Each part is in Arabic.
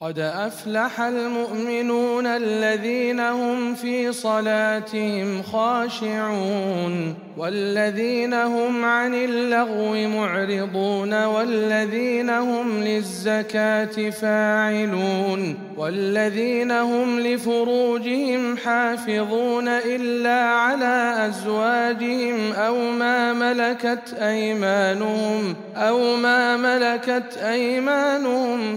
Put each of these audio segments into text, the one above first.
قد أفلح المؤمنون الذين هم في صلاتهم خاشعون والذين هم عن اللغو معرضون والذين هم للزكاة فاعلون والذين هم لفروجهم حافظون إلا على أزواجهم أو ما ملكت أيمانهم أو ما ملكت أيمانهم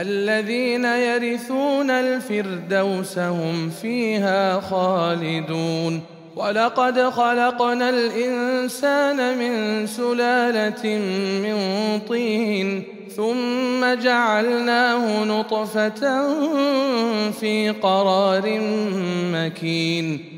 الذين يرثون الفردوس هم فيها خالدون. ولقد خلقنا الإنسان من سلالة من طين ثم جعلناه نطفة في قرار مكين.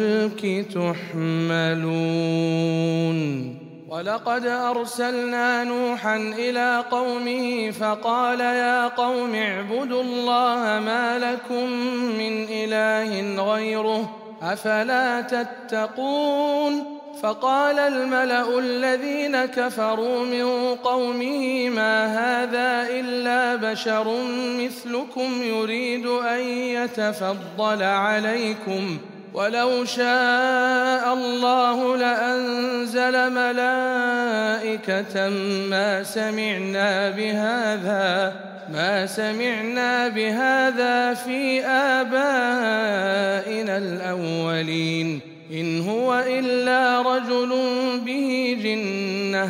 تحملون. ولقد أرسلنا نوحا إلى قومه فقال يا قوم اعبدوا الله ما لكم من إله غيره أفلا تتقون. فقال الملأ الذين كفروا من قومه ما هذا إلا بشر مثلكم يريد أن يتفضل عليكم. ولو شاء الله لأنزل ملائكة ما سمعنا بهذا ما سمعنا بهذا في آبائنا الأولين. إن هو إلا رجل به جنة.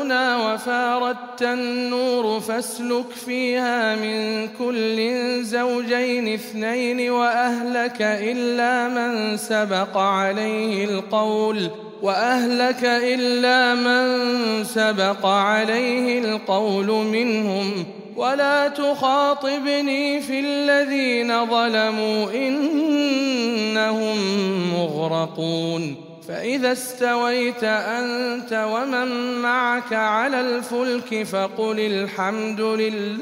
وفاردت النور فاسلك فيها من كل زوجين اثنين وأهلك إلا من سبق عليه القول وأهلك إلا من سبق عليه القول منهم. ولا تخاطبني في الذين ظلموا إنهم مغرقون. فإذا استويت أنت ومن معك على الفلك فقل الحمد لله.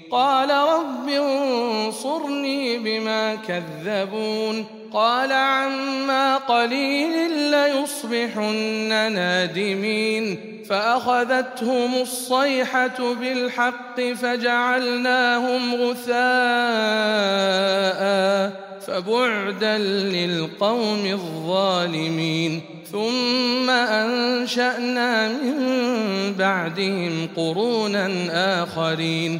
قال رب انصرني بما كذبون. قال عما قليل ليصبحن نادمين. فأخذتهم الصيحة بالحق فجعلناهم غثاءً فبعدا للقوم الظالمين. ثم أنشأنا من بعدهم قرونا آخرين.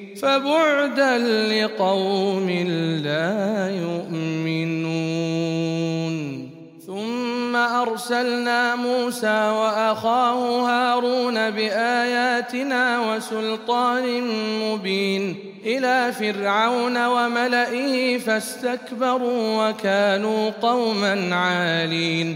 فبعدا لقوم لا يؤمنون. ثم أرسلنا موسى وأخاه هارون بآياتنا وسلطان مبين إلى فرعون وملئه فاستكبروا وكانوا قوما عالين.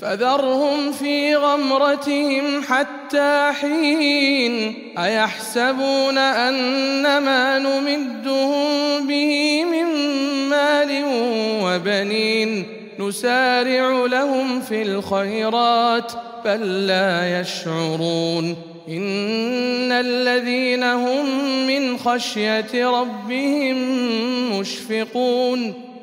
فذرهم في غمرتهم حتى حين أيحسبون أن ما نمدهم به من مال وبنين نسارع لهم في الخيرات بل لا يشعرون إن الذين هم من خشية ربهم مشفقون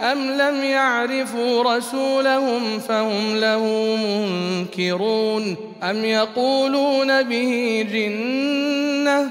أم لم يعرفوا رسولهم فهم له منكرون أم يقولون به جنة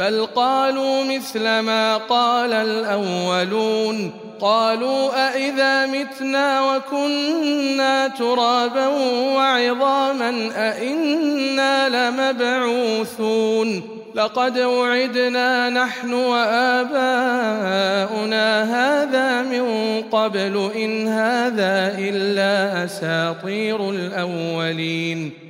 بل قالوا مثل ما قال الاولون قالوا أإذا متنا وكنا ترابا وعظاما أإنا لمبعوثون لقد وعدنا نحن وآباؤنا هذا من قبل إن هذا إلا أساطير الأولين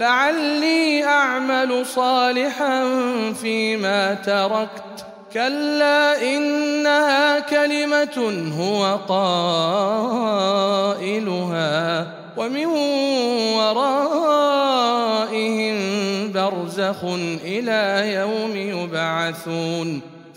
لعلي أعمل صالحا فيما تركت. كلا إنها كلمة هو قائلها ومن ورائهم برزخ إلى يوم يبعثون.